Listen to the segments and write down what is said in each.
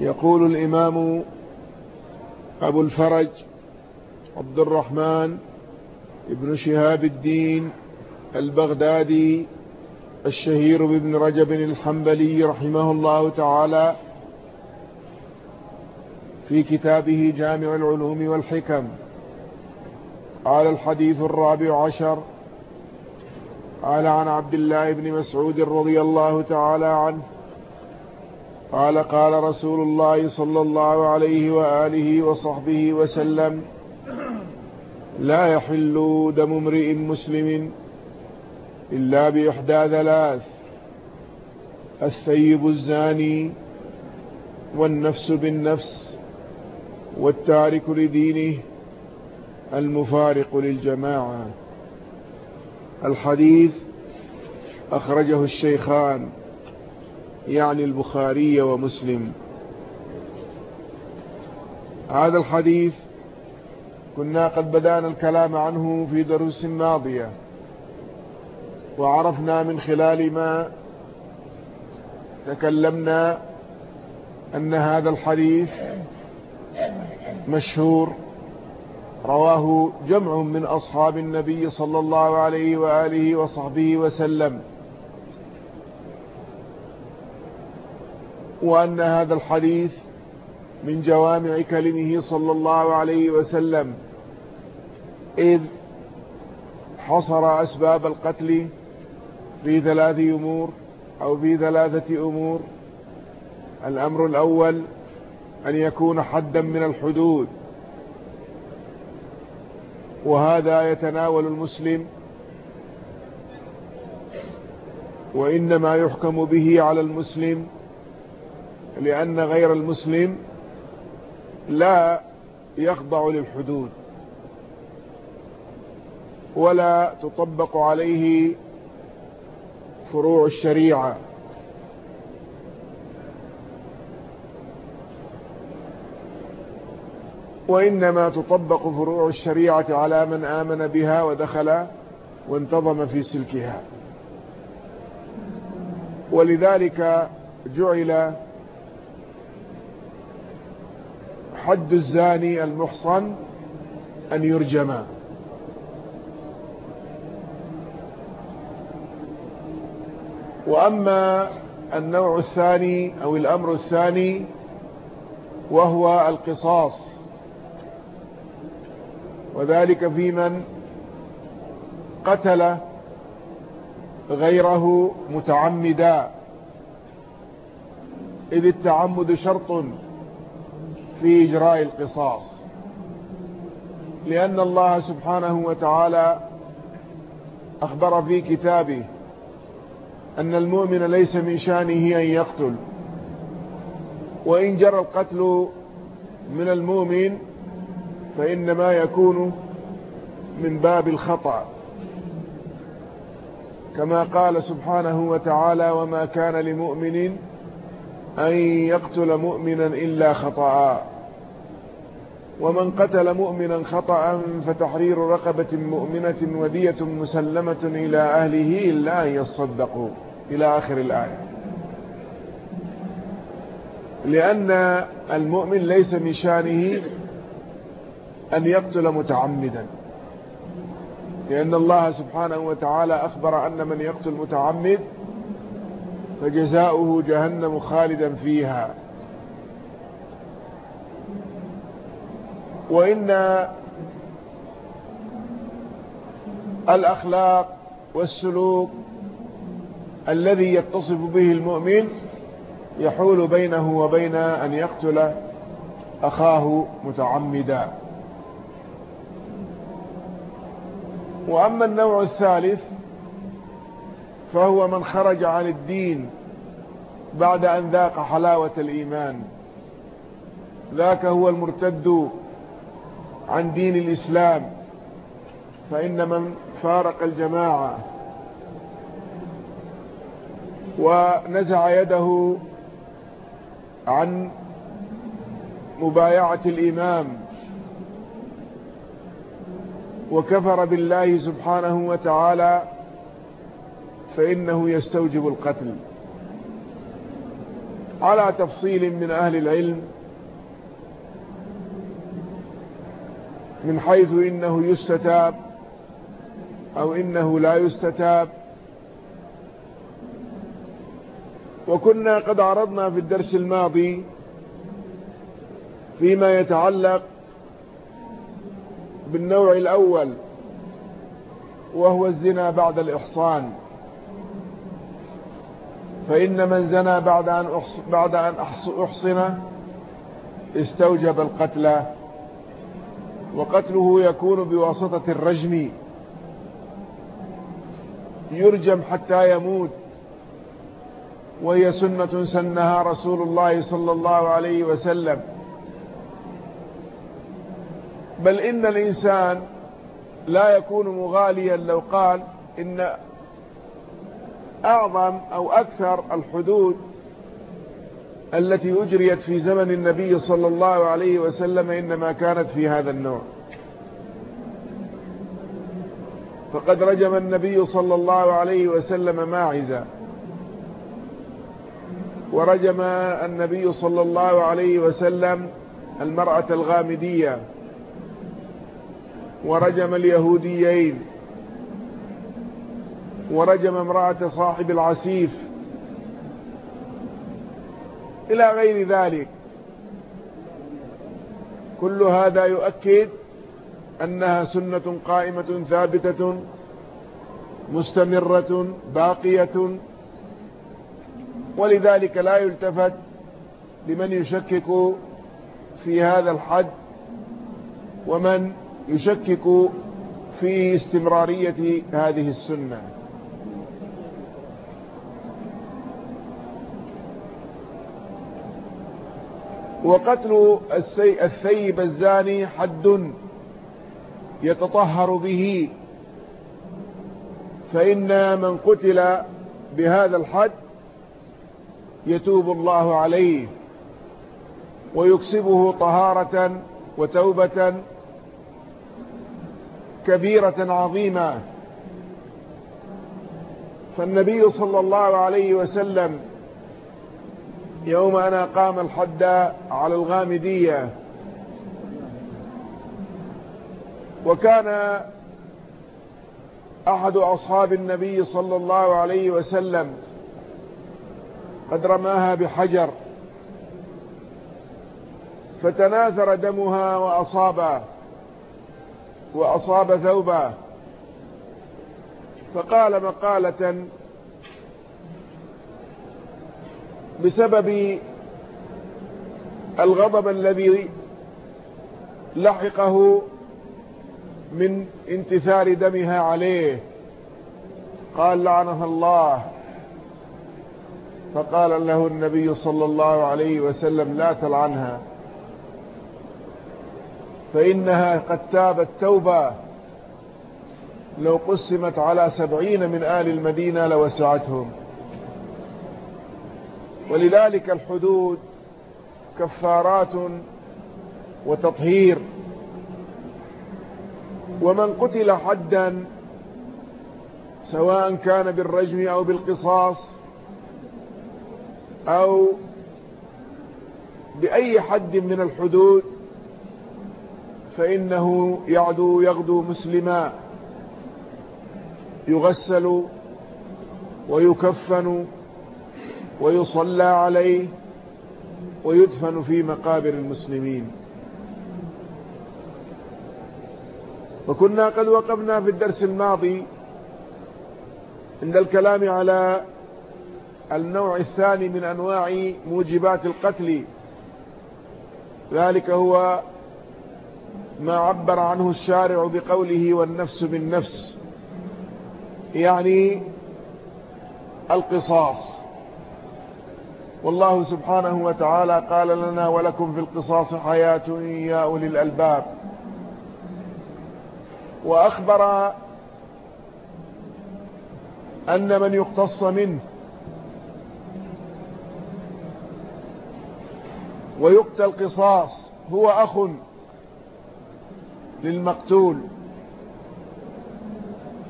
يقول الإمام أبو الفرج عبد الرحمن ابن شهاب الدين البغدادي الشهير بابن رجب الحنبلي رحمه الله تعالى في كتابه جامع العلوم والحكم. قال الحديث الرابع عشر قال عن عبد الله بن مسعود رضي الله تعالى عنه قال قال رسول الله صلى الله عليه وآله وصحبه وسلم لا يحل دم امرئ مسلم إلا بإحدى ثلاث الثيب الزاني والنفس بالنفس والتارك لدينه المفارق للجماعة. الحديث أخرجه الشيخان. يعني البخاري ومسلم. هذا الحديث كنا قد بدأنا الكلام عنه في دروس ماضية وعرفنا من خلال ما تكلمنا أن هذا الحديث مشهور. رواه جمع من أصحاب النبي صلى الله عليه وآله وصحبه وسلم. وأن هذا الحديث من جوامع كلمه صلى الله عليه وسلم. إذ حصر أسباب القتل في ثلاث أمور أو في ثلاثة أمور. الأمر الأول أن يكون حدا من الحدود وهذا يتناول المسلم وإنما يحكم به على المسلم لأن غير المسلم لا يخضع للحدود ولا تطبق عليه فروع الشريعة. وإنما تطبق فروع الشريعة على من آمن بها ودخل وانتظم في سلكها. ولذلك جعل حد الزاني المحصن أن يرجم وأما النوع الثاني أو الأمر الثاني وهو القصاص. وذلك في من قتل غيره متعمدا. إذ التعمد شرط في إجراء القصاص. لأن الله سبحانه وتعالى أخبر في كتابه أن المؤمن ليس من شأنه أن يقتل. وإن جرى القتل من المؤمن فإنما يكون من باب الخطأ. كما قال سبحانه وتعالى وما كان لمؤمن أن يقتل مؤمنا إلا خطأ. ومن قتل مؤمنا خطأ فتحرير رقبة مؤمنة ودية مسلمة إلى أهله إلا أن يصدقوا. إلى آخر الآية. لأن المؤمن ليس من شأنه أن يقتل متعمدا. لأن الله سبحانه وتعالى أخبر أن من يقتل متعمد فجزاؤه جهنم خالدا فيها. وإن الأخلاق والسلوك الذي يتصف به المؤمن يحول بينه وبين أن يقتل أخاه متعمدا. وأما النوع الثالث فهو من خرج عن الدين بعد أن ذاق حلاوة الإيمان. ذاك هو المرتد عن دين الإسلام فإن من فارق الجماعة ونزع يده عن مبايعة الإمام وكفر بالله سبحانه وتعالى فإنه يستوجب القتل. على تفصيل من أهل العلم من حيث إنه يستتاب أو إنه لا يستتاب. وكنا قد عرضنا في الدرس الماضي فيما يتعلق بالنوع الأول وهو الزنا بعد الإحصان. فإن من زنى بعد أن أحصن استوجب القتل. وقتله يكون بواسطة الرجم. يرجم حتى يموت. وهي سنة سنها رسول الله صلى الله عليه وسلم. بل إن الإنسان لا يكون مغاليا لو قال إن أعظم أو أكثر الحدود التي أجريت في زمن النبي صلى الله عليه وسلم إنما كانت في هذا النوع. فقد رجم النبي صلى الله عليه وسلم ماعزا ورجم النبي صلى الله عليه وسلم المرأة الغامدية. ورجم اليهوديين. ورجم امرأة صاحب العسيف. إلى غير ذلك. كل هذا يؤكد أنها سنة قائمة ثابتة مستمرة باقية ولذلك لا يلتفت لمن يشكك في هذا الحد ومن يشكك في استمرارية هذه السنة. وقتل الثيب الزاني حد يتطهر به. فإن من قتل بهذا الحد يتوب الله عليه ويكسبه طهارة وتوبة كبيرة عظيمة. فالنبي صلى الله عليه وسلم يوم أن أقام الحد على الغامدية. وكان أحد أصحاب النبي صلى الله عليه وسلم قد رماها بحجر. فتناثر دمها وأصابه وأصاب ثوبه. فقال مقالة بسبب الغضب الذي لحقه من انتثار دمها عليه. قال لعنها الله. فقال له النبي صلى الله عليه وسلم لا تلعنها فإنها قد تابت توبة. لو قسمت على سبعين من آل المدينة لوسعتهم. ولذلك الحدود كفارات وتطهير. ومن قتل حدا سواء كان بالرجم أو بالقصاص أو بأي حد من الحدود فإنه يعدو يغدو مسلما يغسل ويكفن ويصلى عليه ويدفن في مقابر المسلمين. وكنا قد وقفنا في الدرس الماضي عند الكلام على النوع الثاني من أنواع موجبات القتل. ذلك هو ما عبر عنه الشارع بقوله والنفس بالنفس يعني القصاص. والله سبحانه وتعالى قال لنا ولكم في القصاص حياة يا أولي الألباب. وأخبر أن من يقتص منه ويقتل قصاص هو أخ للمقتول.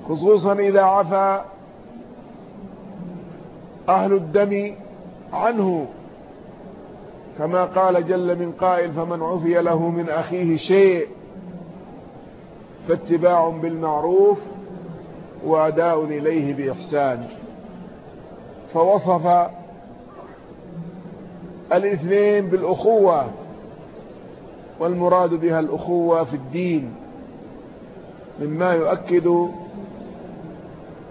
خصوصا إذا عفى أهل الدم عنه. كما قال جل من قائل فمن عفي له من أخيه شيء فاتباع بالمعروف وأداء إليه بإحسان. فوصف الاثنين بالأخوة والمراد بها الأخوة في الدين مما يؤكد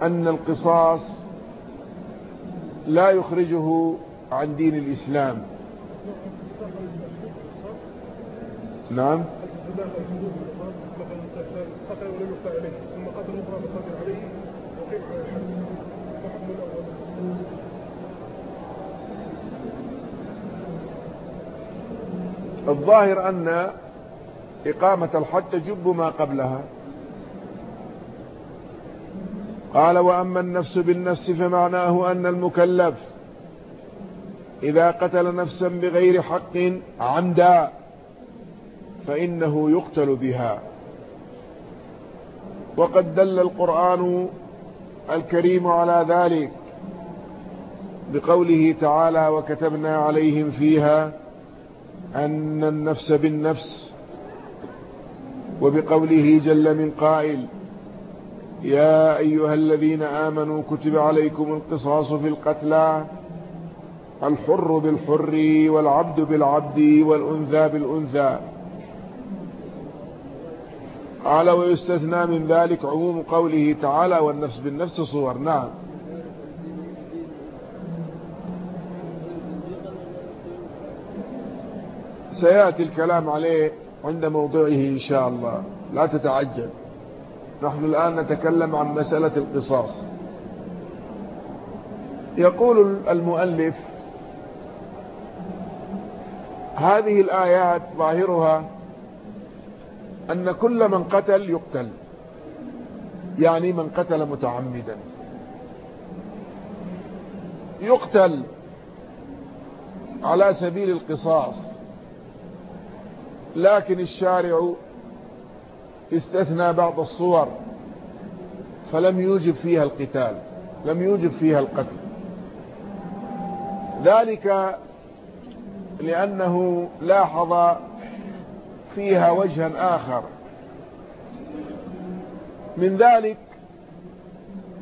أن القصاص لا يخرجه عن دين الإسلام. نعم. الظاهر أن إقامة الحد تجب ما قبلها. قال وأما النفس بالنفس فمعناه أن المكلف إذا قتل نفسا بغير حق عمدا فإنه يقتل بها. وقد دل القرآن الكريم على ذلك بقوله تعالى وكتبنا عليهم فيها أن النفس بالنفس وبقوله جل من قائل يا أيها الذين آمنوا كتب عليكم القصاص في القتلى الحر بالحر والعبد بالعبد والأنثى بالأنثى. قال ويستثنى من ذلك عموم قوله تعالى والنفس بالنفس صور. نعم. سيأتي الكلام عليه عند موضعه إن شاء الله. لا تتعجل نحن الآن نتكلم عن مسألة القصاص. يقول المؤلف هذه الآيات ظاهرها أن كل من قتل يقتل. يعني من قتل متعمدا. يقتل على سبيل القصاص. لكن الشارع استثنى بعض الصور فلم يوجب فيها القتال لم يوجب فيها القتل. ذلك لأنه لاحظ فيها وجها آخر. من ذلك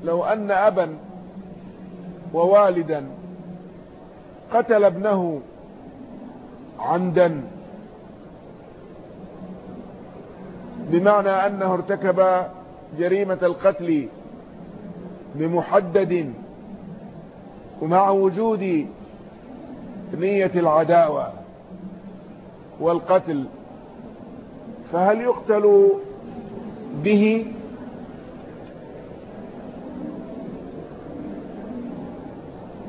لو أن أبا ووالدا قتل ابنه عمدا بمعنى أنه ارتكب جريمة القتل بمحدد ومع وجود نية العداوة والقتل فهل يقتل به؟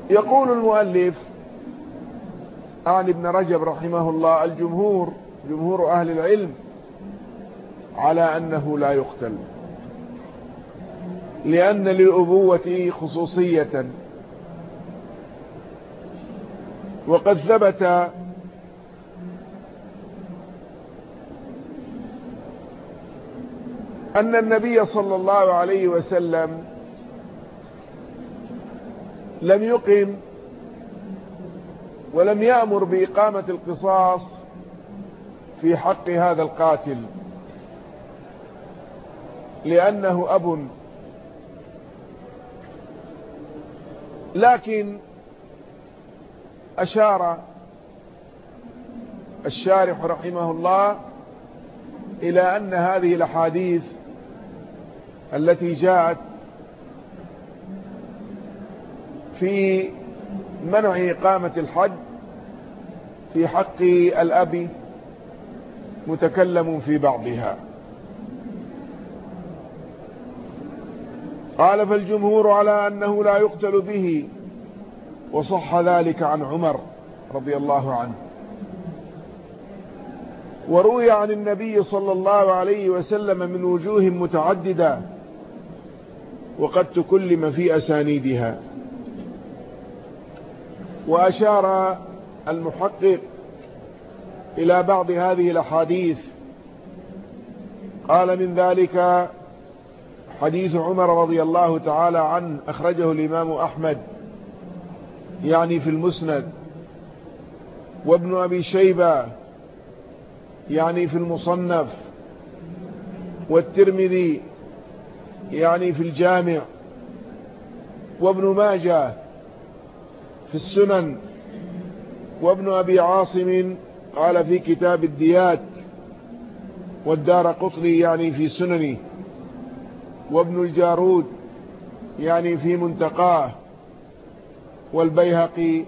يقول المؤلف عن ابن رجب رحمه الله الجمهور جمهور أهل العلم على أنه لا يقتل لأن للأبوة خصوصية. وقد ثبت أن النبي صلى الله عليه وسلم لم يقم ولم يأمر بإقامة القصاص في حق هذا القاتل لأنه أب. لكن أشار الشارح رحمه الله إلى أن هذه الأحاديث التي جاءت في منع إقامة الحج في حق الأب متكلم في بعضها. قال فالجمهور على أنه لا يقتل به وصح ذلك عن عمر رضي الله عنه. وروي عن النبي صلى الله عليه وسلم من وجوه متعددة وقد تكلم في أسانيدها. وأشار المحقق إلى بعض هذه الأحاديث. قال من ذلك حديث عمر رضي الله تعالى عنه أخرجه الإمام أحمد. يعني في المسند. وابن أبي شيبة يعني في المصنف. والترمذي يعني في الجامع. وابن ماجه في السنن. وابن أبي عاصم قال في كتاب الديات. والدار قطري يعني في سننه وابن الجارود يعني في منتقاه. والبيهقي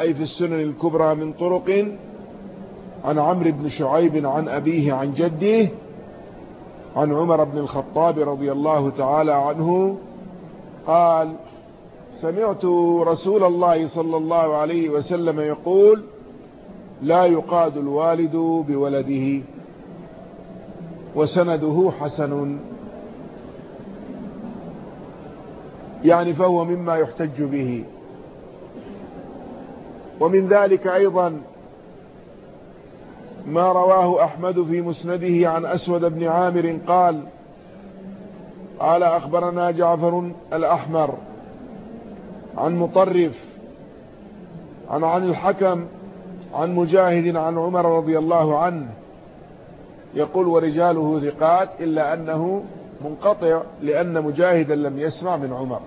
أي في السنن الكبرى من طرق عن عمرو بن شعيب عن أبيه عن جده عن عمر بن الخطاب رضي الله تعالى عنه قال سمعت رسول الله صلى الله عليه وسلم يقول لا يقاد الوالد بولده وسنده حسن. يعني فهو مما يحتج به. ومن ذلك أيضا ما رواه أحمد في مسنده عن أسود بن عامر قال قال أخبرنا جعفر الأحمر عن مطرف عن عن الحكم عن مجاهد عن عمر رضي الله عنه يقول ورجاله ثقات إلا أنه منقطع لأن مجاهدا لم يسمع من عمر.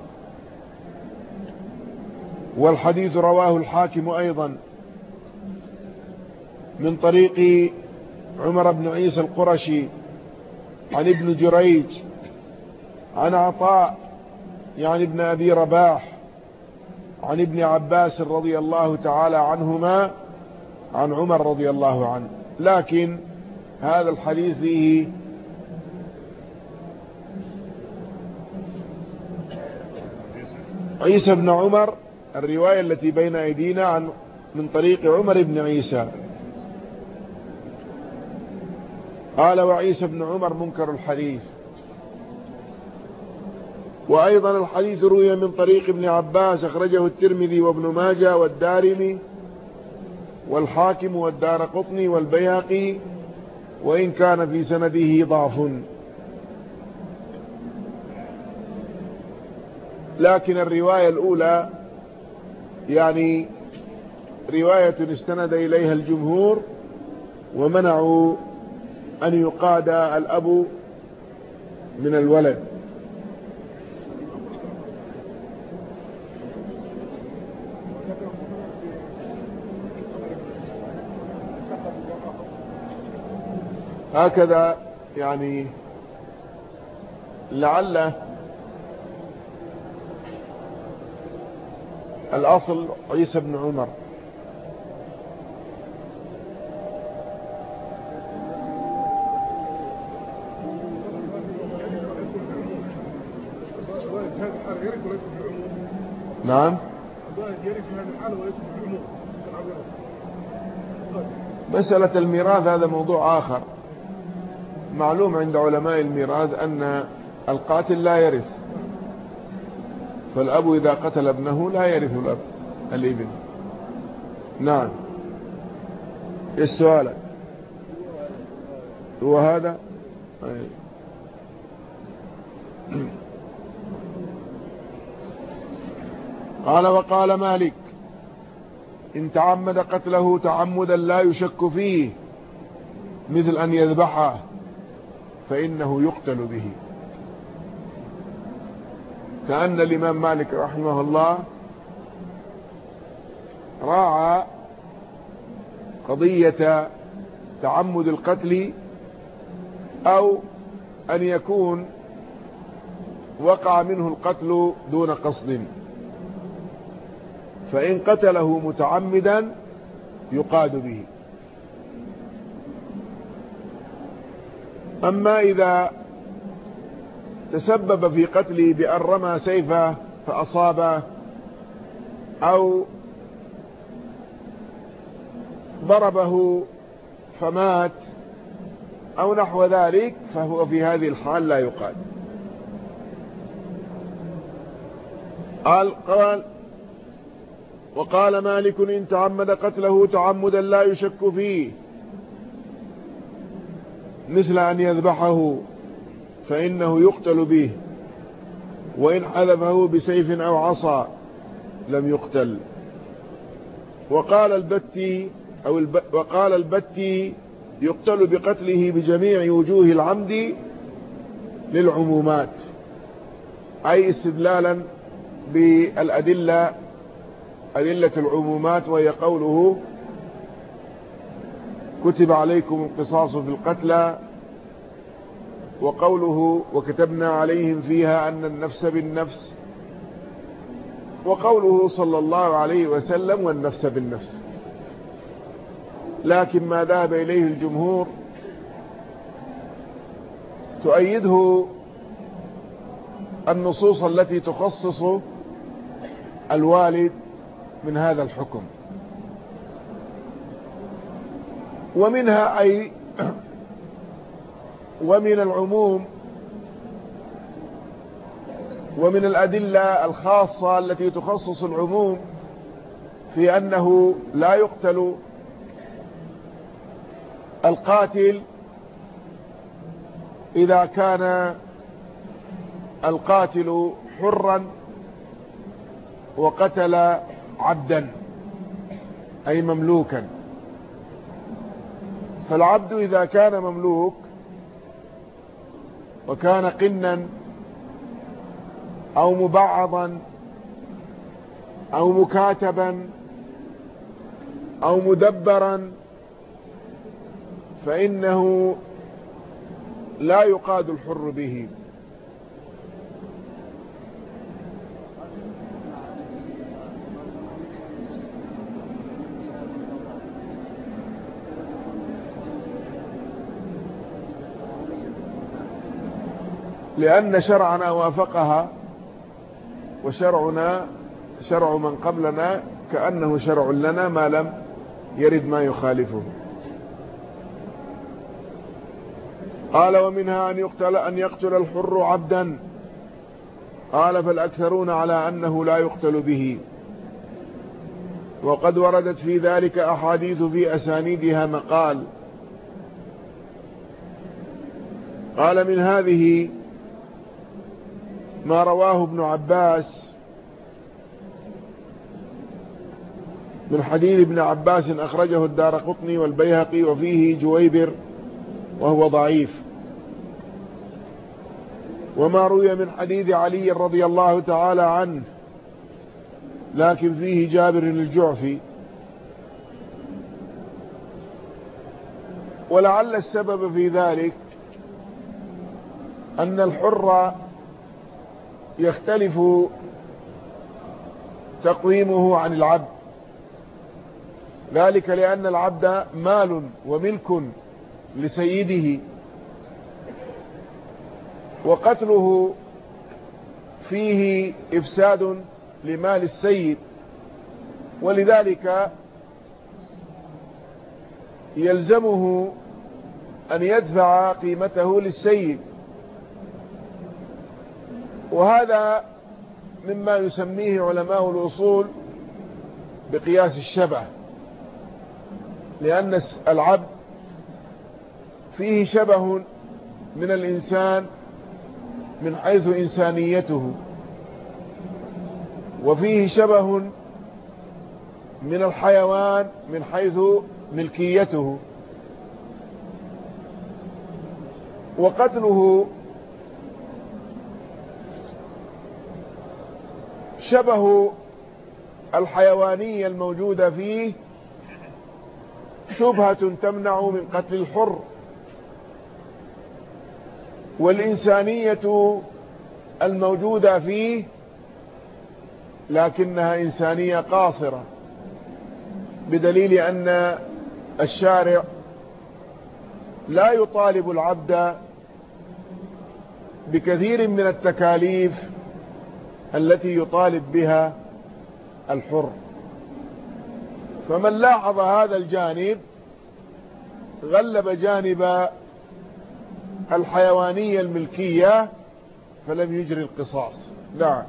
والحديث رواه الحاكم أيضا من طريق عمر بن عيسى القرشي عن ابن جريج عن عطاء يعني ابن أبي رباح عن ابن عباس رضي الله تعالى عنهما عن عمر رضي الله عنه. لكن هذا الحديث فيه عيسى بن عمر الرواية التي بين أيدينا عن من طريق عمر بن عيسى. قال وعيسى بن عمر منكر الحديث. وأيضا الحديث روي من طريق ابن عباس أخرجه الترمذي وابن ماجه والدارمي والحاكم والدار قطني والبياقي وإن كان في سنده ضعف. لكن الرواية الأولى يعني رواية استند إليها الجمهور ومنعوا أن يقاد الأب من الولد. هكذا يعني لعل الأصل عيسى بن عمر. نعم. مسألة الميراث هذا موضوع آخر. معلوم عند علماء الميراث أن القاتل لا يرث. فالأب إذا قتل ابنه لا يرث الأب الإبن. نعم. إيش سؤالك؟ هو هذا. قال وقال مالك إن تعمد قتله تعمدا لا يشك فيه مثل أن يذبحه فإنه يقتل به. كأن الإمام مالك رحمه الله راعى قضية تعمد القتل أو أن يكون وقع منه القتل دون قصد. فإن قتله متعمدا يقاد به. أما إذا تسبب في قتله بأن رمى سيفه فأصابه أو ضربه فمات أو نحو ذلك فهو في هذه الحال لا يقال. قال قال وقال مالك إن تعمد قتله تعمدا لا يشك فيه مثل أن يذبحه فإنه يقتل به وإن حذفه بسيف أو عصا لم يقتل. وقال البتي أو وقال البتي يقتل بقتله بجميع وجوه العمد للعمومات أي استدلالا بالأدلة أدلة العمومات وهي قوله كتب عليكم القصاص في القتلى وقوله وكتبنا عليهم فيها أن النفس بالنفس وقوله صلى الله عليه وسلم والنفس بالنفس. لكن ما ذهب إليه الجمهور تؤيده النصوص التي تخصص الوالد من هذا الحكم. ومنها أي ومن العموم ومن الأدلة الخاصة التي تخصص العموم في أنه لا يقتل القاتل إذا كان القاتل حرا وقتل عبدا أي مملوكا. فالعبد إذا كان مملوك وكان قنا أو مبعضا أو مكاتبا أو مدبرا فإنه لا يقاد الحر به. لأن شرعنا وافقها وشرعنا شرع من قبلنا كأنه شرع لنا ما لم يرد ما يخالفه. قال ومنها أن يقتل, أن يقتل الحر عبدا. قال فالأكثرون على أنه لا يقتل به. وقد وردت في ذلك أحاديث في أسانيدها مقال. قال من هذه ما رواه ابن عباس من حديث ابن عباس أخرجه الدار قطني والبيهقي وفيه جويبر وهو ضعيف. وما روي من حديث علي رضي الله تعالى عنه لكن فيه جابر الجعفي. ولعل السبب في ذلك أن الحر يختلف تقويمه عن العبد. ذلك لأن العبد مال وملك لسيده. وقتله فيه إفساد لمال السيد. ولذلك يلزمه أن يدفع قيمته للسيد. وهذا مما يسميه علماء الأصول بقياس الشبه لأن العبد فيه شبه من الإنسان من حيث إنسانيته وفيه شبه من الحيوان من حيث ملكيته. وقتله شبه الحيوانية الموجودة فيه شبهة تمنع من قتل الحر. والإنسانية الموجودة فيه لكنها إنسانية قاصرة بدليل أن الشارع لا يطالب العبد بكثير من التكاليف التي يطالب بها الحر. فمن لاحظ هذا الجانب غلب جانب الحيوانية الملكية فلم يجري القصاص. نعم.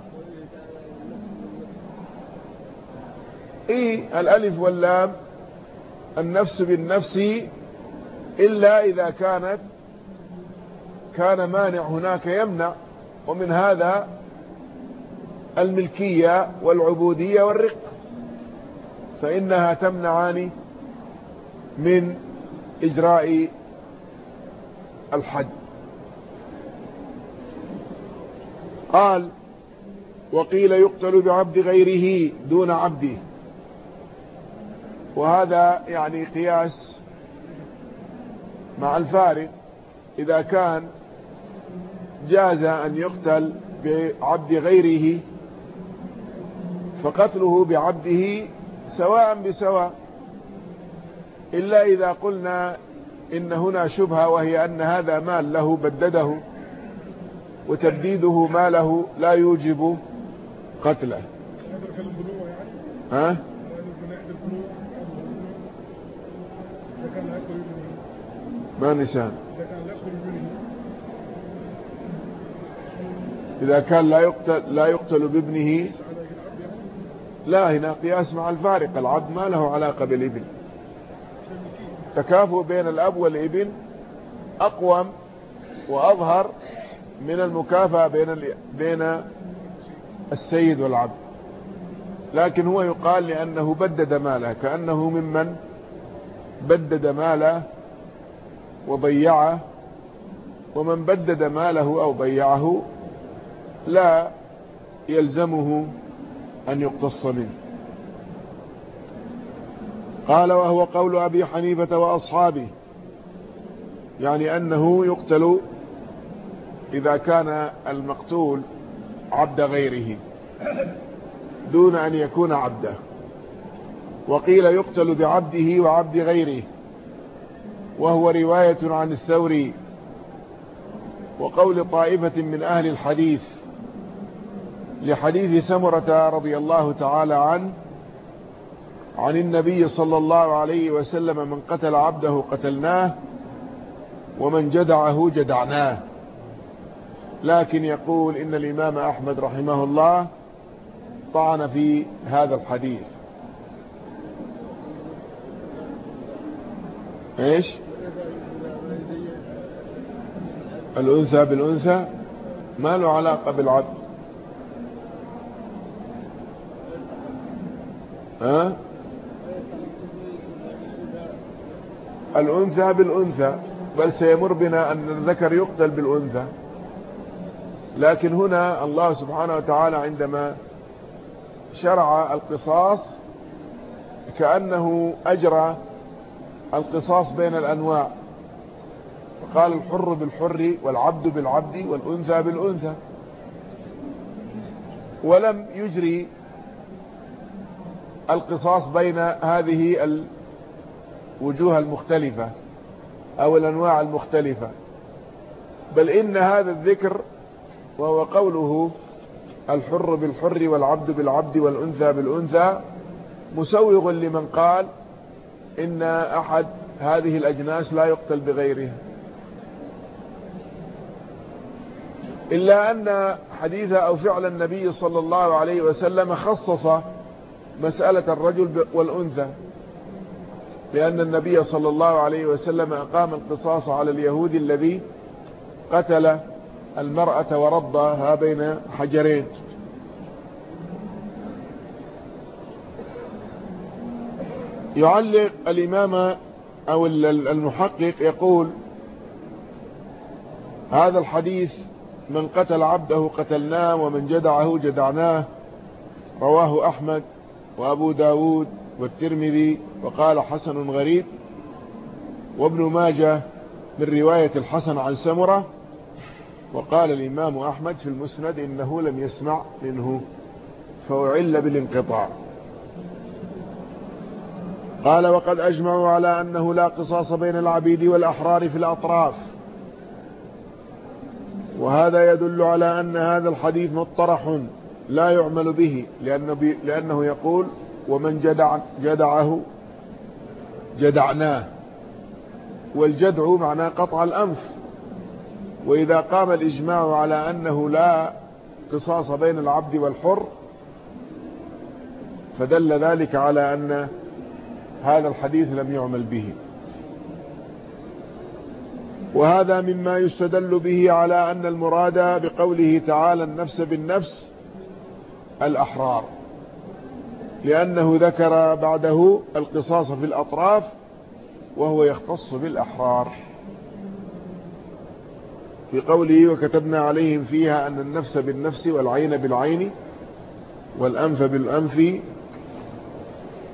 إي الألف واللام النفس بالنفس إلا إذا كانت كان مانع هناك يمنع. ومن هذا الملكية والعبودية والرق. فإنها تمنعان من إجراء الحد. قال وقيل يقتل بعبد غيره دون عبده وهذا يعني قياس مع الفارق. إذا كان جاز أن يقتل بعبد غيره فقتله بعبده سواء بسواء. إلا إذا قلنا إن هنا شبهة وهي أن هذا مال له بدده وتبديده ماله لا يوجب قتله. ها؟ ما نسان إذا كان لا يقتل, لا يقتل بابنه لا هنا قياس مع الفارق. العبد ما له علاقة بالإبن. تكافؤ بين الأب والإبن أقوم وأظهر من المكافأة بين بين السيد والعبد. لكن هو يقال لأنه بدد ماله كأنه ممن بدد ماله وضيعه. ومن بدد ماله أو ضيعه لا يلزمه أن يقتص منه. قال وهو قول أبي حنيفة وأصحابه يعني أنه يقتل إذا كان المقتول عبد غيره دون أن يكون عبده. وقيل يقتل بعبده وعبد غيره وهو رواية عن الثوري. وقول طائفة من أهل الحديث لحديث سمرة رضي الله تعالى عنه عن النبي صلى الله عليه وسلم من قتل عبده قتلناه ومن جدعه جدعناه. لكن يقول إن الإمام أحمد رحمه الله طعن في هذا الحديث. إيش؟ الأنثى بالأنثى ما له علاقة بالعبد. ها؟ الأنثى بالأنثى بل سيمر بنا أن الذكر يقتل بالأنثى. لكن هنا الله سبحانه وتعالى عندما شرع القصاص كأنه أجرى القصاص بين الأنواع. فقال الحر بالحر والعبد بالعبد والأنثى بالأنثى. ولم يجري القصاص بين هذه الوجوه المختلفة أو الأنواع المختلفة. بل إن هذا الذكر وهو قوله الحر بالحر والعبد بالعبد والأنثى بالأنثى مسوغ لمن قال إن أحد هذه الأجناس لا يقتل بغيرها. إلا أن حديث أو فعل النبي صلى الله عليه وسلم خصص مسألة الرجل والأنثى. لأن النبي صلى الله عليه وسلم أقام القصاص على اليهود الذي قتل المرأة ورضها بين حجرين. يعلق الإمام أو المحقق يقول هذا الحديث من قتل عبده قتلناه ومن جدعه جدعناه رواه أحمد. وأبو داود والترمذي وقال حسن غريب وابن ماجه من رواية الحسن عن سمرة وقال الإمام أحمد في المسند إنه لم يسمع منه فأعل بالانقطاع. قال وقد أجمعوا على أنه لا قصاص بين العبيد والأحرار في الأطراف. وهذا يدل على أن هذا الحديث مطرح لا يعمل به لأنه, لأنه يقول ومن جدع جدعه جدعناه. والجدع معناه قطع الأنف. وإذا قام الإجماع على أنه لا قصاص بين العبد والحر فدل ذلك على أن هذا الحديث لم يعمل به. وهذا مما يستدل به على أن المراد بقوله تعالى النفس بالنفس الأحرار لأنه ذكر بعده القصاص في الأطراف وهو يختص بالأحرار. في قوله وكتبنا عليهم فيها أن النفس بالنفس والعين بالعين والأنف بالأنف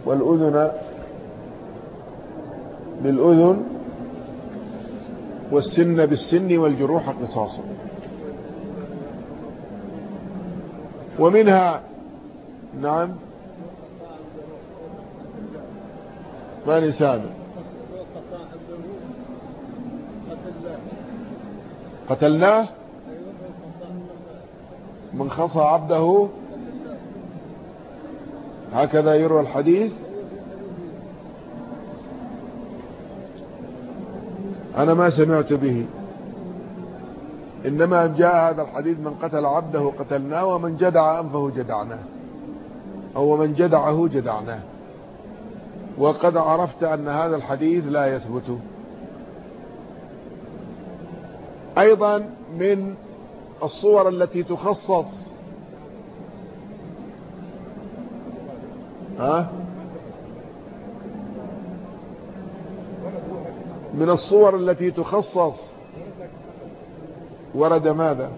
والأذن بالأذن والسن بالسن والجروح قصاصا. ومنها نعم ما نسامع قتلناه؟ من خصى عبده؟ هكذا يروى الحديث. أنا ما سمعت به. إنما جاء هذا الحديث من قتل عبده قتلناه ومن جدع أنفه جدعناه. أو من جدعه جدعناه. وقد عرفت أن هذا الحديث لا يثبت. أيضا من الصور التي تخصص. ها؟ من الصور التي تخصص ورد ماذا؟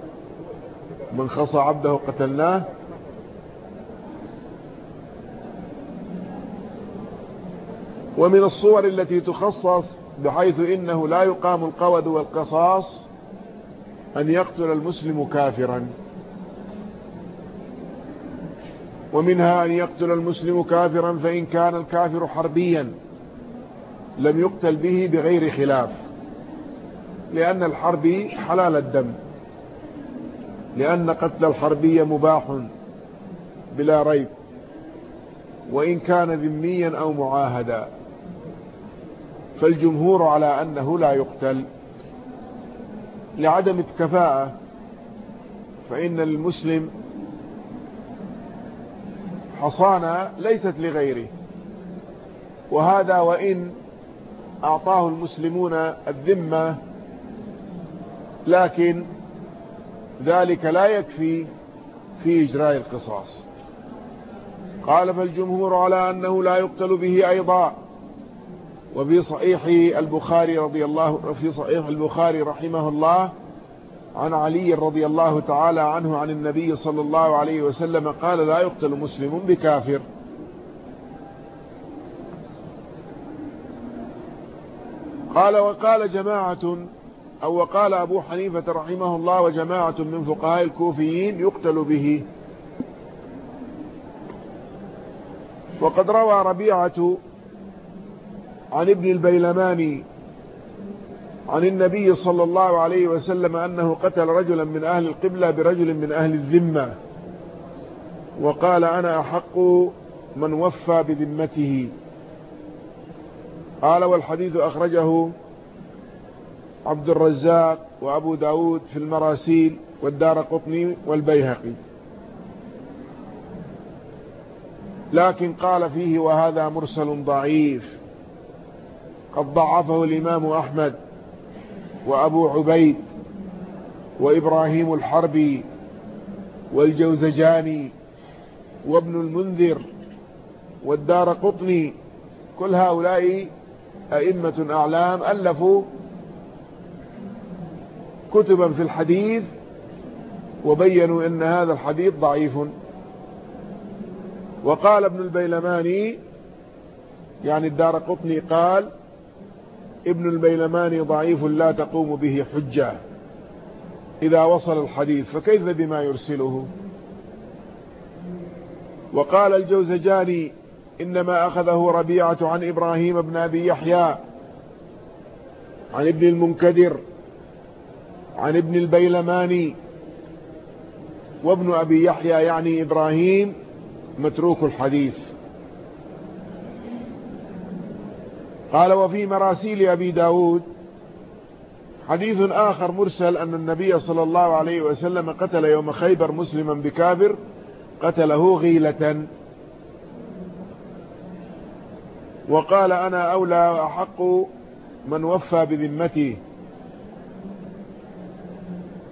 من خصى عبده قتلناه؟ ومن الصور التي تخصص بحيث إنه لا يقام القود والقصاص أن يقتل المسلم كافرا. ومنها أن يقتل المسلم كافرا فإن كان الكافر حربيا لم يقتل به بغير خلاف. لأن الحربي حلال الدم. لأن قتل الحربي مباح بلا ريب. وإن كان ذميا أو معاهدا. فالجمهور على أنه لا يقتل. لعدم الكفاءة فإن المسلم حصانة ليست لغيره. وهذا وإن أعطاه المسلمون الذمة لكن ذلك لا يكفي في إجراء القصاص. قال فالجمهور على أنه لا يقتل به أيضا. وفي صحيح البخاري رضي الله في صحيح البخاري رحمه الله عن علي رضي الله تعالى عنه عن النبي صلى الله عليه وسلم قال لا يقتل مسلم بكافر. قال وقال جماعة أو وقال أبو حنيفة رحمه الله وجماعة من فقهاء الكوفيين يقتل به. وقد روى ربيعة عن ابن البيلماني عن النبي صلى الله عليه وسلم أنه قتل رجلا من أهل القبلة برجل من أهل الذمة. وقال أنا أحق من وفى بذمته. قال والحديث أخرجه عبد الرزاق وأبو داود في المراسيل والدار قطني والبيهقي. لكن قال فيه وهذا مرسل ضعيف. قد ضعفه الإمام أحمد وأبو عبيد وإبراهيم الحربي والجوزجاني وابن المنذر والدار قطني. كل هؤلاء أئمة أعلام ألفوا كتبا في الحديث وبينوا أن هذا الحديث ضعيف. وقال ابن البيلماني يعني الدار قطني قال ابن البيلماني ضعيف لا تقوم به حجة إذا وصل الحديث فكيف بما يرسله؟ وقال الجوزجاني إنما أخذه ربيعة عن إبراهيم بن أبي يحيى عن ابن المنكدر عن ابن البيلماني وابن أبي يحيى يعني إبراهيم متروك الحديث. قال وفي مراسيل أبي داود حديث آخر مرسل أن النبي صلى الله عليه وسلم قتل يوم خيبر مسلما بكافر قتله غيلة. وقال أنا أولى أحق من وفى بذمته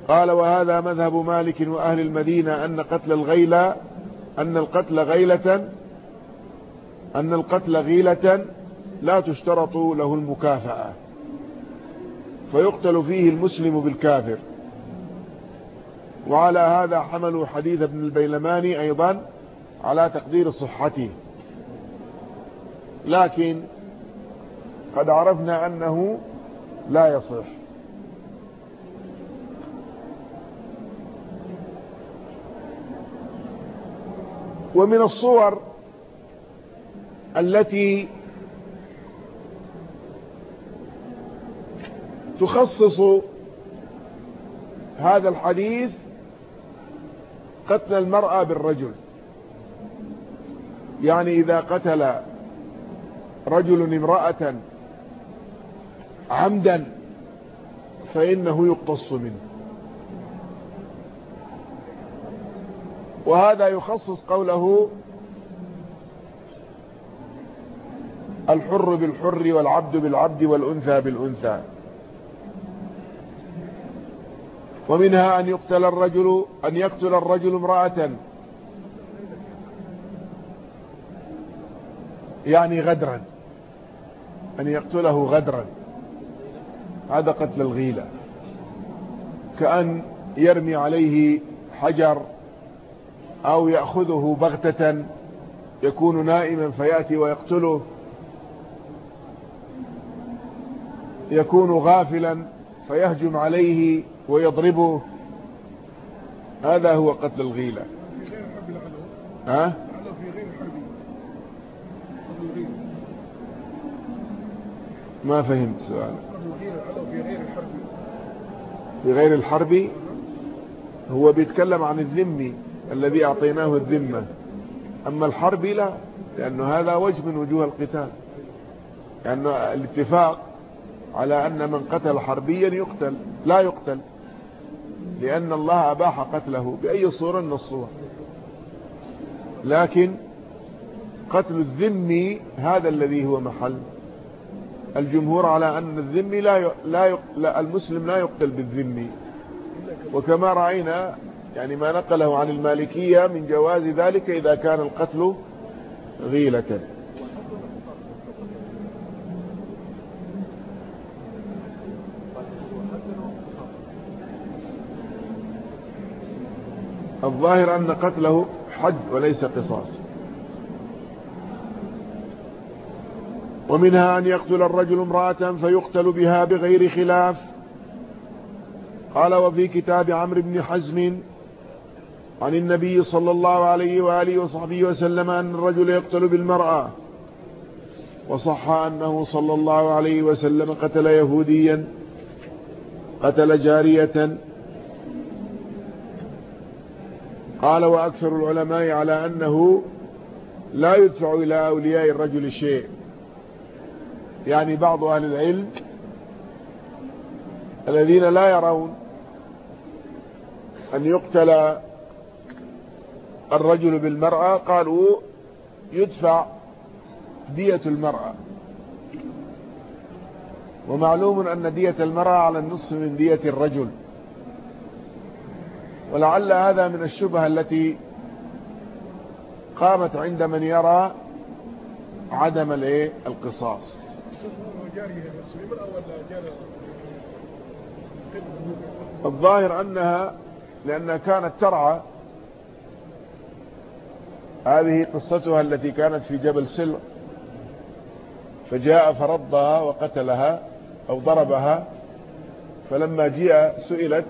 قال وهذا مذهب مالك وأهل المدينة أن قتل الغيلة أن القتل غيلة أن القتل غيلة لا تشترط له المكافأة فيقتل فيه المسلم بالكافر. وعلى هذا حملوا حديث ابن البيلماني أيضا على تقدير صحته. لكن قد عرفنا أنه لا يصح. ومن الصور التي تخصص هذا الحديث قتل المرأة بالرجل. يعني إذا قتل رجل امرأة عمدا فإنه يقتص منه. وهذا يخصص قوله الحر بالحر والعبد بالعبد والأنثى بالأنثى. ومنها أن يقتل الرجل أن يقتل الرجل امرأة. يعني غدرا أن يقتله غدرا. هذا قتل الغيلة. كأن يرمي عليه حجر أو يأخذه بغتة يكون نائما فيأتي ويقتله. يكون غافلا فيهجم عليه ويضربه. هذا هو قتل الغيلة. ها؟ ما فهمت سؤالك. في غير الحرب؟ هو بيتكلم عن الذمي. الذي أعطيناه الذمة أما الحرب لا لأنه هذا وجه من وجوه القتال لأن الاتفاق على أن من قتل حربيا يقتل لا يقتل لأن الله أباح قتله بأي صورة من الصور لكن قتل الذمي هذا الذي هو محل الجمهور على أن الذمي لا. لا. لا المسلم لا يقتل بالذمي وكما رأينا يعني ما نقله عن المالكية من جواز ذلك إذا كان القتل غيلة. الظاهر أن قتله حد وليس قصاص. ومنها أن يقتل الرجل امرأة فيقتل بها بغير خلاف. قال وفي كتاب عمرو بن حزم عن النبي صلى الله عليه وآله وصحبه وسلم أن الرجل يقتل بالمرأة. وصح أنه صلى الله عليه وسلم قتل يهوديا قتل جارية. قال وأكثر العلماء على أنه لا يدفع إلى أولياء الرجل شيء. يعني بعض أهل العلم الذين لا يرون أن يقتل الرجل بالمرأة قالوا يدفع دية المرأة. ومعلوم أن دية المرأة على النصف من دية الرجل. ولعل هذا من الشبهة التي قامت عند من يرى عدم القصاص. الظاهر أنها لأنها كانت ترعى هذه قصتها التي كانت في جبل سلع فجاء فرضها وقتلها أو ضربها فلما جاء سئلت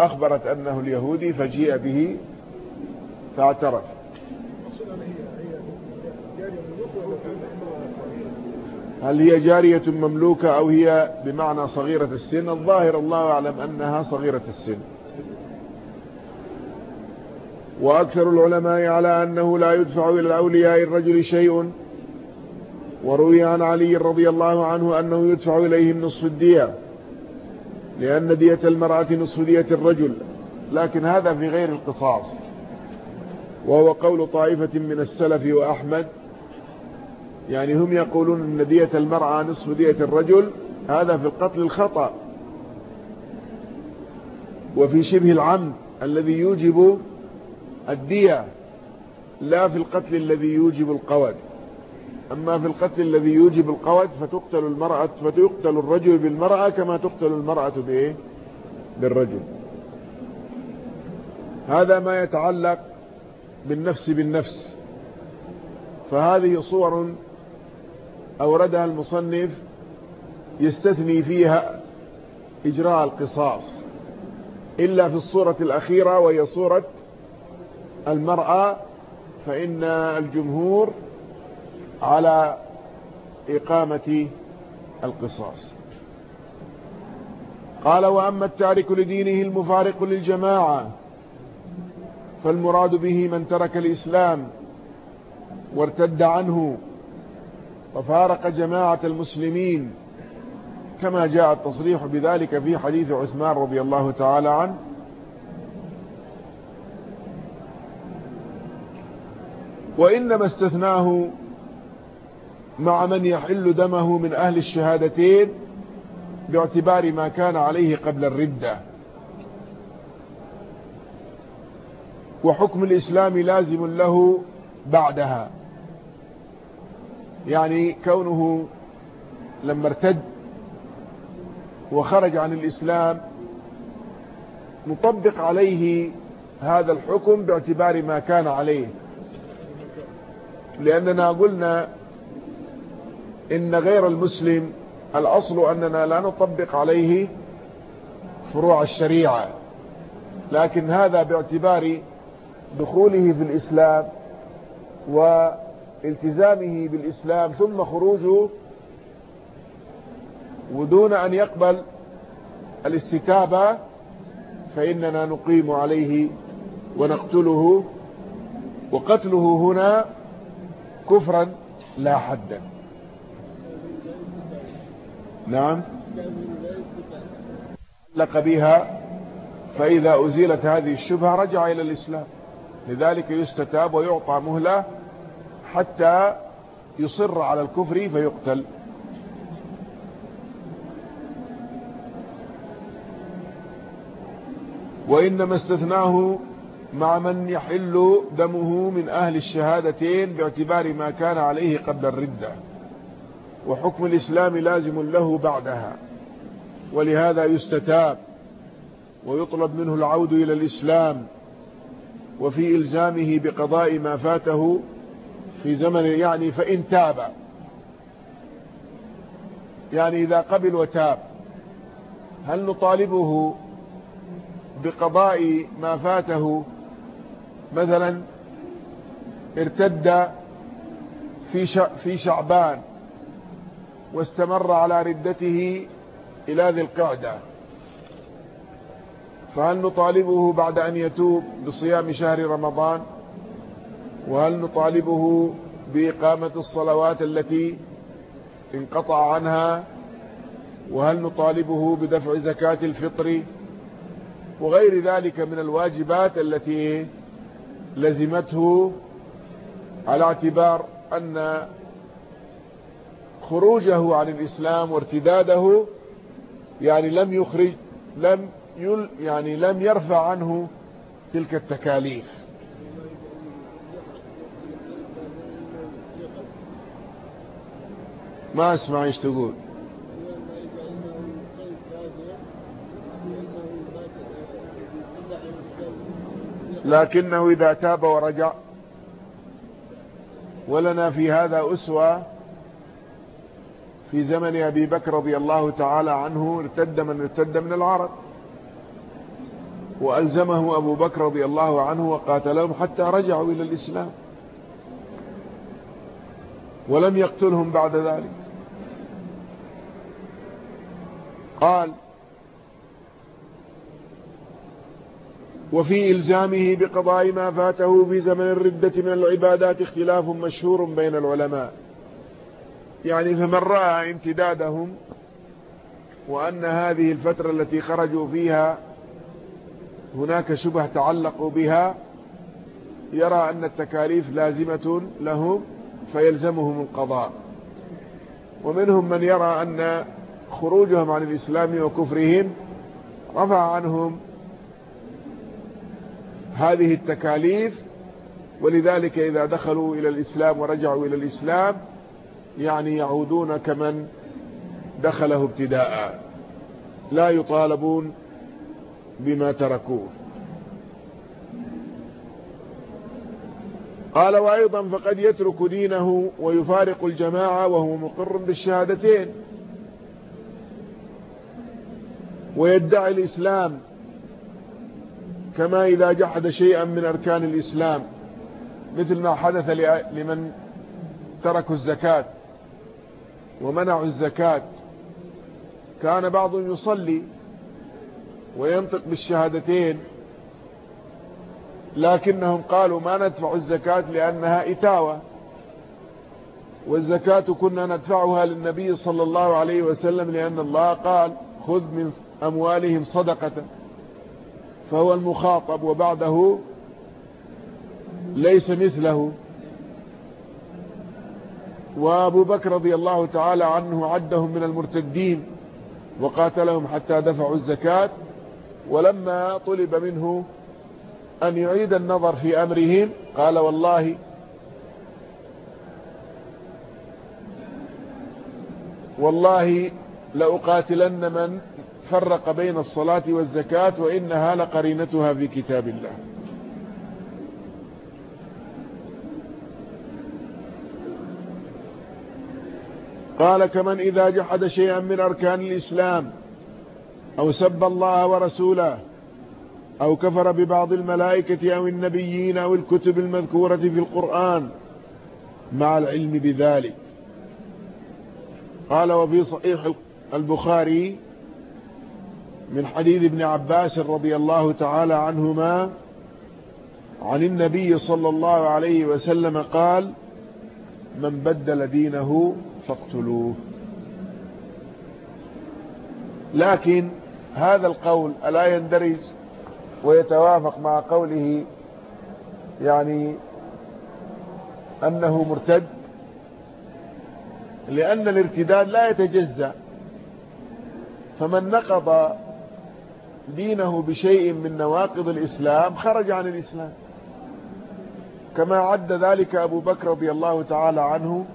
أخبرت أنه اليهودي فجيء به فاعترف. هل هي جارية مملوكة أو هي بمعنى صغيرة السن؟ الظاهر الله أعلم أنها صغيرة السن. وأكثر العلماء على أنه لا يدفع إلى الأولياء الرجل شيء وروي عن علي رضي الله عنه أنه يدفع إليهم نصف الدية لأن دية المرأة نصف دية الرجل لكن هذا في غير القصاص. وهو قول طائفة من السلف وأحمد يعني هم يقولون أن دية المرأة نصف دية الرجل هذا في القتل الخطأ. وفي شبه العمد الذي يوجب الدية لا في القتل الذي يوجب القود. أما في القتل الذي يوجب القود فتقتل المرأة فتقتل الرجل بالمرأة كما تقتل المرأة بإيه؟ بالرجل. هذا ما يتعلق بالنفس بالنفس. فهذه صور أوردها المصنف يستثني فيها إجراء القصاص. إلا في الصورة الأخيرة وهي صورة المرأة فإن الجمهور على إقامة القصاص. قال وأما التارك لدينه المفارق للجماعة فالمراد به من ترك الإسلام وارتد عنه وفارق جماعة المسلمين كما جاء التصريح بذلك في حديث عثمان رضي الله تعالى عنه. وإنما استثناه مع من يحل دمه من أهل الشهادتين باعتبار ما كان عليه قبل الردة. وحكم الإسلام لازم له بعدها. يعني كونه لما ارتد وخرج عن الإسلام نطبق عليه هذا الحكم باعتبار ما كان عليه. لأننا قلنا إن غير المسلم الأصل أننا لا نطبق عليه فروع الشريعة لكن هذا باعتبار دخوله في الإسلام والتزامه بالإسلام ثم خروجه ودون أن يقبل الاستتابة فإننا نقيم عليه ونقتله وقتله هنا كفرا لا حدا. نعم. لق بها فإذا أزيلت هذه الشبهة رجع إلى الإسلام. لذلك يستتاب ويعطى مهلة حتى يصر على الكفر فيقتل. وإنما استثناه مع من يحل دمه من أهل الشهادتين باعتبار ما كان عليه قبل الردة. وحكم الإسلام لازم له بعدها. ولهذا يستتاب ويطلب منه العود إلى الإسلام وفي إلزامه بقضاء ما فاته في زمن يعني فإن تاب. يعني إذا قبل وتاب هل نطالبه بقضاء ما فاته مثلا ارتد في في شعبان واستمر على ردته إلى ذي القعدة. فهل نطالبه بعد أن يتوب بصيام شهر رمضان؟ وهل نطالبه بإقامة الصلوات التي انقطع عنها؟ وهل نطالبه بدفع زكاة الفطر؟ وغير ذلك من الواجبات التي لزمته على اعتبار أن خروجه عن الإسلام وارتداده يعني لم يخرج لم يل يعني لم يرفع عنه تلك التكاليف. ما اسمع إيش تقول. لكنه إذا تاب ورجع ولنا في هذا أسوة في زمن أبي بكر رضي الله تعالى عنه ارتد من ارتد من العرب. وألزمه أبو بكر رضي الله عنه وقاتلهم حتى رجعوا إلى الإسلام. ولم يقتلهم بعد ذلك. قال وفي إلزامه بقضاء ما فاته في زمن الردة من العبادات اختلاف مشهور بين العلماء. يعني فمن رأى امتدادهم وأن هذه الفترة التي خرجوا فيها هناك شبه تعلقوا بها يرى أن التكاليف لازمة لهم فيلزمهم القضاء. ومنهم من يرى أن خروجهم عن الإسلام وكفرهم رفع عنهم هذه التكاليف ولذلك إذا دخلوا إلى الإسلام ورجعوا إلى الإسلام يعني يعودون كمن دخله ابتداء. لا يطالبون بما تركوه. قال وأيضا فقد يترك دينه ويفارق الجماعة وهو مقر بالشهادتين. ويدعي الإسلام كما إذا جحد شيئا من أركان الإسلام مثل ما حدث لمن تركوا الزكاة ومنعوا الزكاة. كان بعضهم يصلي وينطق بالشهادتين لكنهم قالوا ما ندفع الزكاة لأنها إتاوة والزكاة كنا ندفعها للنبي صلى الله عليه وسلم لأن الله قال خذ من أموالهم صدقة. فهو المخاطب وبعده ليس مثله. وأبو بكر رضي الله تعالى عنه عدهم من المرتدين وقاتلهم حتى دفعوا الزكاة ولما طلب منه أن يعيد النظر في أمرهم قال والله والله لأقاتلن من فرق بين الصلاة والزكاة وإنها لقرينتها في كتاب الله. قال كمن إذا جحد شيئا من أركان الإسلام أو سب الله ورسوله أو كفر ببعض الملائكة أو النبيين أو الكتب المذكورة في القرآن مع العلم بذلك. قال وفي صحيح البخاري من حديث ابن عباس رضي الله تعالى عنهما عن النبي صلى الله عليه وسلم قال من بدل دينه فاقتلوه. لكن هذا القول ألا يندرج ويتوافق مع قوله يعني أنه مرتد؟ لأن الارتداد لا يتجزأ. فمن نقض دينه بشيء من نواقض الإسلام خرج عن الإسلام. كما عد ذلك أبو بكر رضي الله تعالى عنه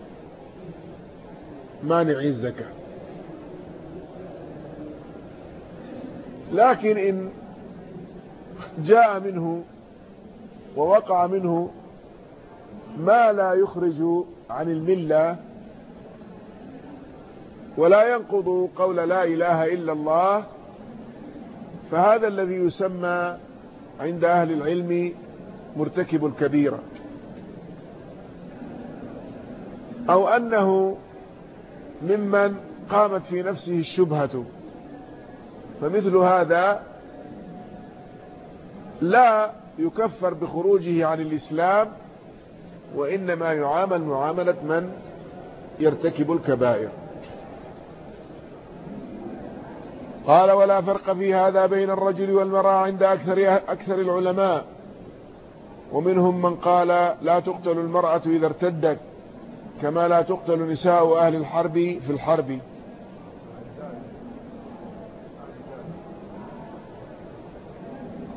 مانعي الزكاة. لكن إن جاء منه ووقع منه ما لا يخرج عن الملة ولا ينقض قول لا إله إلا الله فهذا الذي يسمى عند أهل العلم مرتكب الكبيرة أو أنه ممن قامت في نفسه الشبهة. فمثل هذا لا يكفر بخروجه عن الإسلام وإنما يعامل معاملة من؟ يرتكب الكبائر. قال ولا فرق في هذا بين الرجل والمرأة عند أكثر, أكثر العلماء. ومنهم من قال لا تقتل المرأة إذا ارتدت كما لا تقتل نساء أهل الحرب في الحرب.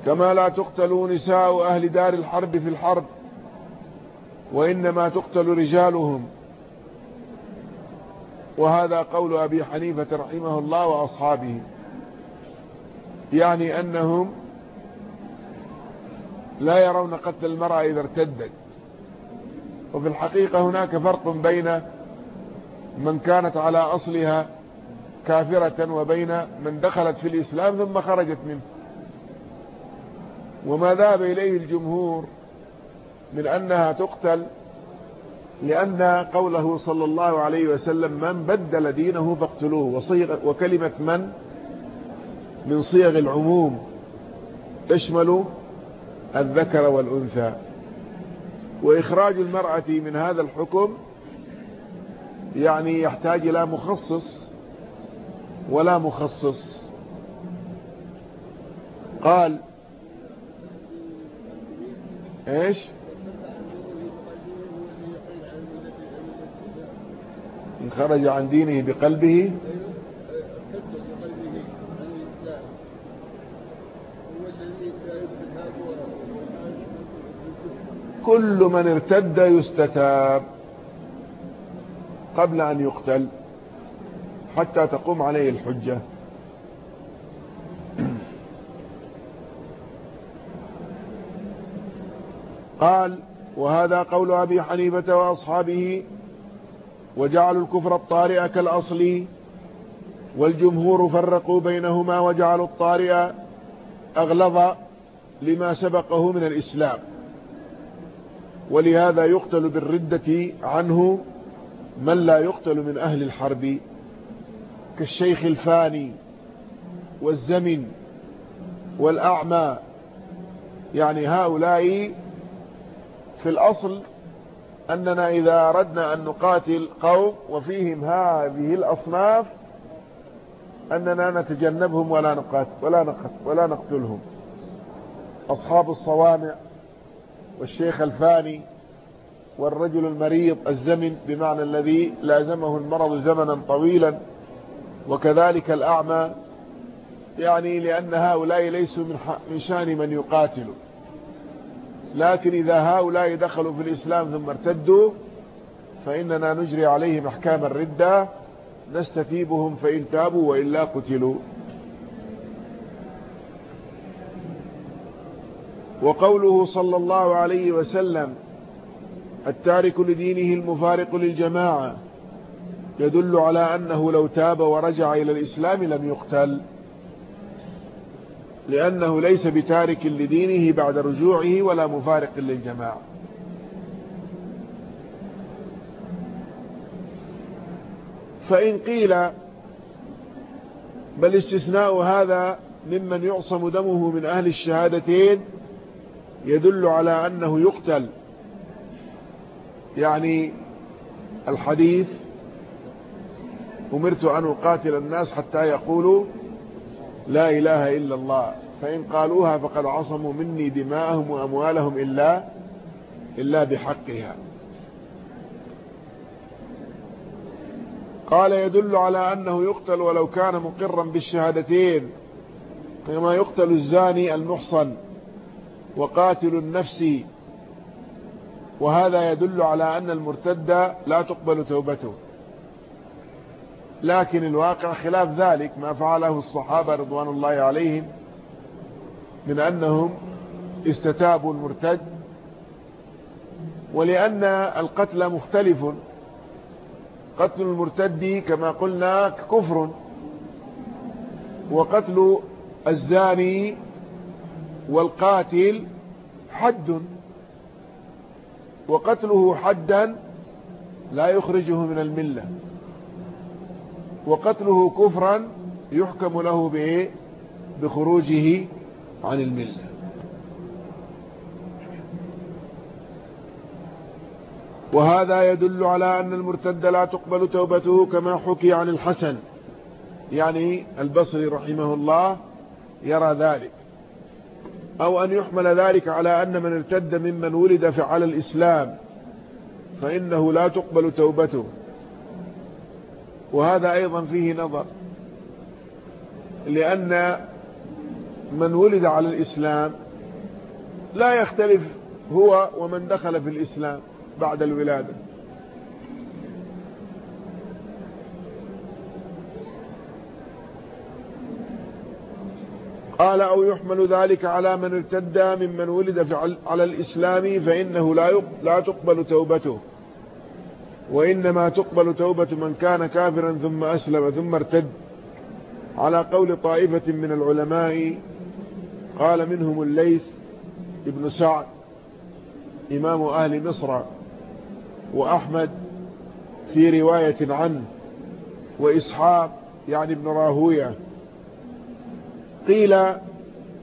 كما لا تقتل نساء أهل دار الحرب في الحرب وإنما تقتل رجالهم. وهذا قول أبي حنيفة رحمه الله وأصحابه. يعني أنهم لا يرون قتل المرأة إذا ارتدت. وفي الحقيقة هناك فرق بين من كانت على أصلها كافرة وبين من دخلت في الإسلام ثم خرجت منه. وما ذهب إليه الجمهور من أنها تقتل لأن قوله صلى الله عليه وسلم من بدل دينه فاقتلوه وكلمة من من صيغ العموم تشمل الذكر والأنثى. وإخراج المرأة من هذا الحكم يعني يحتاج إلى مخصص ولا مخصص. قال إيش؟ ان خرج عن دينه بقلبه كل من ارتد يستتاب قبل أن يقتل حتى تقوم عليه الحجة. قال وهذا قول أبي حنيفة وأصحابه وجعلوا الكفر الطارئ كالأصل والجمهور فرقوا بينهما وجعلوا الطارئ أغلظ لما سبقه من الإسلام. ولهذا يقتل بالردة عنه من لا يقتل من أهل الحرب كالشيخ الفاني والزمن والأعمى. يعني هؤلاء في الأصل أننا إذا أردنا أن نقاتل قوم وفيهم هذه الأصناف أننا نتجنبهم ولا نقاتل ولا نقتل ولا نقتلهم. أصحاب الصوامع والشيخ الفاني والرجل المريض الزمن بمعنى الذي لازمه المرض زمنا طويلا وكذلك الأعمى يعني لأن هؤلاء ليسوا من شأن من يقاتل لكن إذا هؤلاء دخلوا في الإسلام ثم ارتدوا فإننا نجري عليهم أحكام الردة نستتيبهم فإن تابوا وإلا قتلوا. وقوله صلى الله عليه وسلم التارك لدينه المفارق للجماعة يدل على أنه لو تاب ورجع إلى الإسلام لم يقتل لأنه ليس بتارك لدينه بعد رجوعه ولا مفارق للجماعة. فإن قيل بل استثناء هذا ممن يعصم دمه من أهل الشهادتين يدل على أنه يقتل. يعني الحديث أمرت أن أقاتل الناس حتى يقولوا لا إله إلا الله فإن قالوها فقد عصموا مني دماءهم وأموالهم إلا إلا بحقها. قال يدل على أنه يقتل ولو كان مقرا بالشهادتين كما يقتل الزاني المحصن. وقاتل النفس. وهذا يدل على أن المرتد لا تقبل توبته. لكن الواقع خلاف ذلك ما فعله الصحابة رضوان الله عليهم من أنهم استتابوا المرتد. ولأن القتل مختلف. قتل المرتد كما قلنا كفر. وقتل الزاني والقاتل حد وقتله حدا لا يخرجه من الملة وقتله كفرا يحكم له بايه بخروجه عن الملة. وهذا يدل على أن المرتد لا تقبل توبته كما حكي عن الحسن يعني البصري رحمه الله يرى ذلك. أو أن يحمل ذلك على أن من ارتد ممن ولد فعل الإسلام فإنه لا تقبل توبته. وهذا أيضا فيه نظر لأن من ولد على الإسلام لا يختلف هو ومن دخل في الإسلام بعد الولادة. قال أو يحمل ذلك على من ارتد ممن ولد على الإسلام فإنه لا لا تقبل توبته. وإنما تقبل توبة من كان كافرا ثم أسلم ثم ارتد. على قول طائفة من العلماء قال منهم الليث ابن سعد إمام أهل مصر وأحمد في رواية عنه وإسحاق يعني ابن راهوية. قيل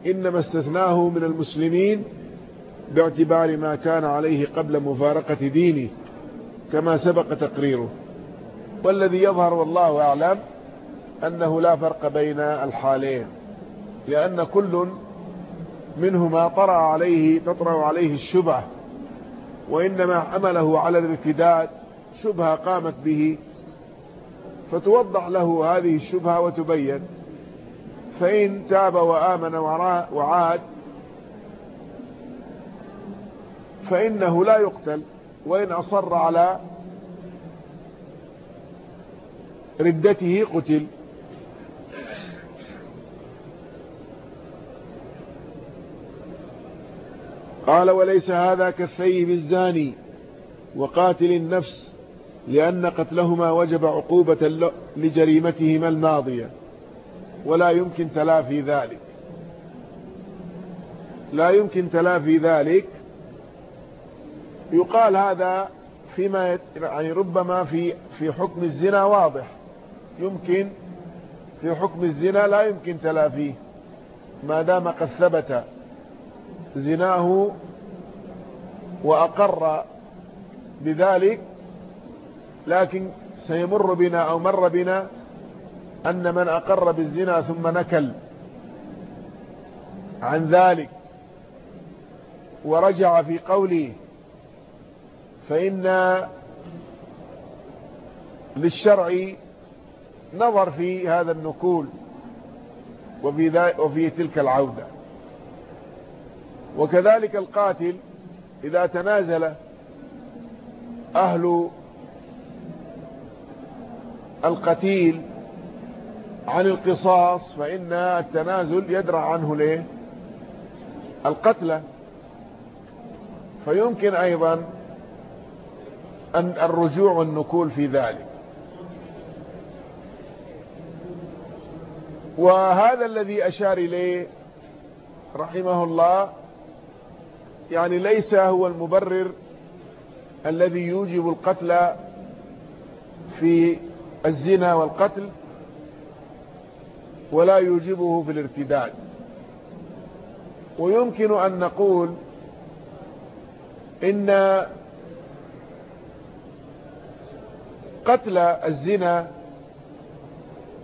إنما استثناه من المسلمين باعتبار ما كان عليه قبل مفارقة دينه كما سبق تقريره. والذي يظهر والله أعلم أنه لا فرق بين الحالين لأن كل منهما طرأ عليه تطرأ عليه الشبه وإنما حمله على الارتداد شبهة قامت به فتوضح له هذه الشبهة وتبين فإن تاب وآمن وعاد فإنه لا يقتل وإن أصر على ردته قتل. قال وليس هذا كالثيب الزاني وقاتل النفس لأن قتلهما وجب عقوبة لجريمتهما الماضية. ولا يمكن تلافي ذلك. لا يمكن تلافي ذلك. يقال هذا فيما يعني ربما في في حكم الزنا واضح. يمكن في حكم الزنا لا يمكن تلافيه. ما دام قد ثبت زناه وأقر بذلك لكن سيمر بنا أو مر بنا أن من أقر بالزنا ثم نكل عن ذلك ورجع في قوله فإن للشرع نظر في هذا النكول وفي, وفي تلك العودة. وكذلك القاتل إذا تنازل أهل القتيل عن القصاص فإن التنازل يدرع عنه ليه؟ القتلى فيمكن أيضا أن الرجوع والنكول في ذلك. وهذا الذي أشار إليه رحمه الله يعني ليس هو المبرر الذي يوجب القتل في الزنا والقتل ولا يوجبه في الارتداد. ويمكن أن نقول إن قتل الزنا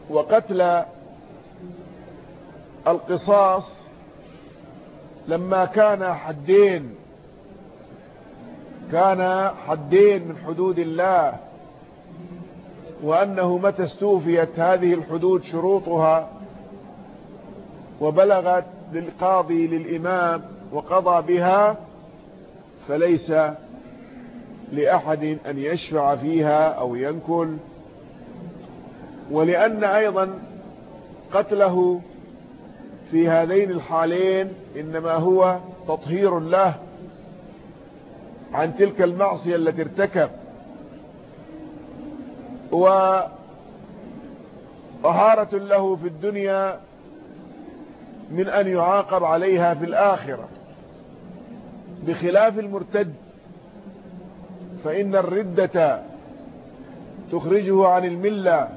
وقتل القصاص لما كان حدين كان حدين من حدود الله. وأنه متى استوفيت هذه الحدود شروطها وبلغت للقاضي للإمام وقضى بها فليس لأحد أن يشفع فيها أو ينكل ولأن أيضا قتله في هذين الحالين إنما هو تطهير له عن تلك المعصية التي ارتكب. وطهارة له في الدنيا من أن يعاقب عليها في الآخرة. بخلاف المرتد فإن الردة تخرجه عن الملة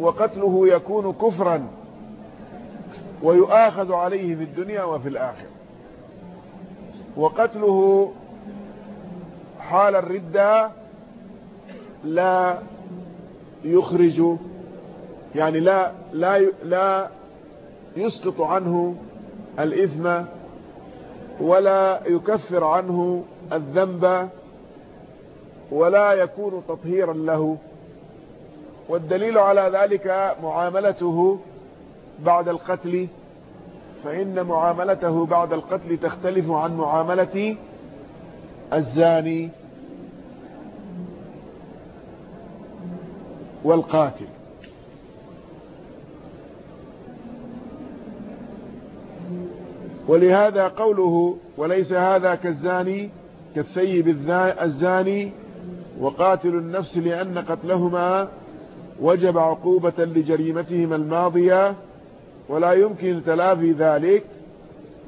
وقتله يكون كفرا ويؤاخذ عليه في الدنيا وفي الآخرة. وقتله حال الردة لا يخرج يعني لا لا لا يسقط عنه الإثم ولا يكفر عنه الذنب ولا يكون تطهيرا له. والدليل على ذلك معاملته بعد القتل فإن معاملته بعد القتل تختلف عن معاملة الزاني. والقاتل. ولهذا قوله وليس هذا كالزاني كالثيب الزاني وقاتل النفس لأن قتلهما وجب عقوبة لجريمتهما الماضية ولا يمكن تلافي ذلك.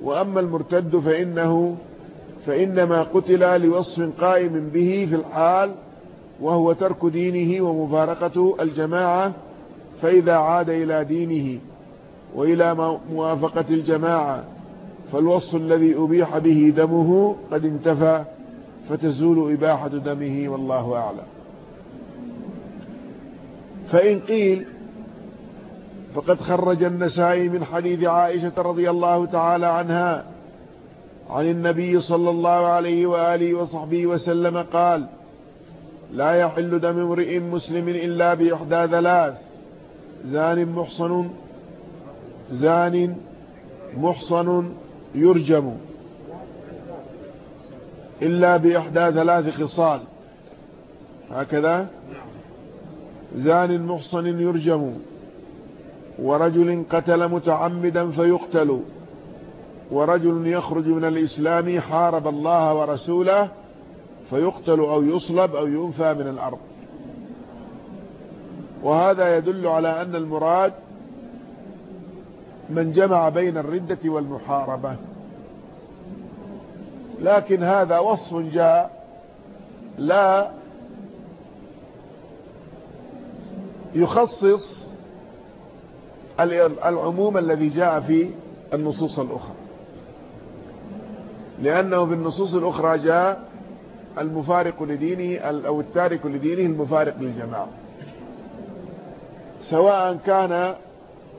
وأما المرتد فإنه فإنما قتل لوصف قائم به في الحال وهو ترك دينه ومفارقة الجماعة فإذا عاد إلى دينه وإلى موافقة الجماعة فالوصف الذي أبيح به دمه قد انتفى فتزول إباحة دمه والله أعلم. فإن قيل فقد خرج النسائي من حديث عائشة رضي الله تعالى عنها عن النبي صلى الله عليه وآله وصحبه وسلم قال لا يحل دم امرئ مسلم إلا بإحدى ثلاث. زان محصن زان محصن يرجم. إلا بإحدى ثلاث خصال. هكذا؟ زان محصن يرجم. ورجل قتل متعمدا فيقتل. ورجل يخرج من الإسلام حارب الله ورسوله فيقتل أو يصلب أو ينفى من الأرض. وهذا يدل على أن المراد من جمع بين الردة والمحاربة. لكن هذا وصف جاء لا يخصص العموم الذي جاء في النصوص الأخرى. لأنه في النصوص الأخرى جاء المفارق لدينه أو التارك لدينه المفارق للجماعة. سواء كان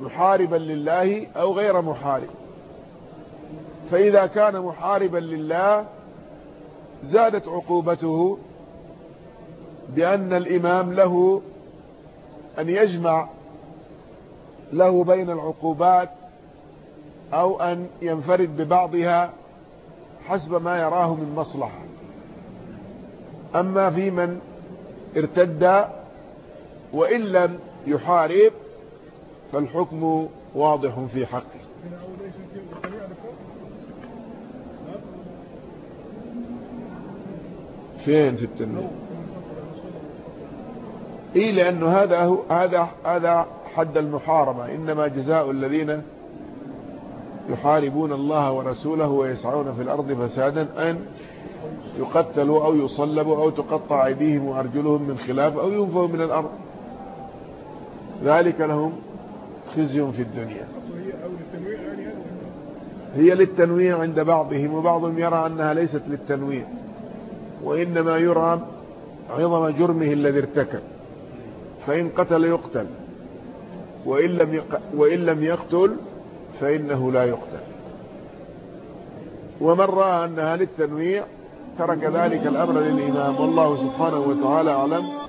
محاربا لله أو غير محارب. فإذا كان محاربا لله زادت عقوبته بأن الإمام له أن يجمع له بين العقوبات أو أن ينفرد ببعضها حسب ما يراه من مصلحة. أما في من ارتد وإن لم يحارب فالحكم واضح في حقه. فين في التنوير اي لأنه هذا هو هذا هذا حد المحاربة. إنما جزاء الذين يحاربون الله ورسوله ويسعون في الأرض فسادا أن يقتلوا أو يصلبوا أو تقطع أيديهم وأرجلهم من خلاف أو ينفوا من الأرض. ذلك لهم خزي في الدنيا. هي للتنويع عند بعضهم وبعضهم يرى أنها ليست للتنويع وإنما يرى عظم جرمه الذي ارتكب. فإن قتل يقتل وإن لم, وإن لم يقتل فإنه لا يقتل. ومن رأى أنها للتنويع ترك ذلك الأمر للإمام. والله سبحانه وتعالى أعلم.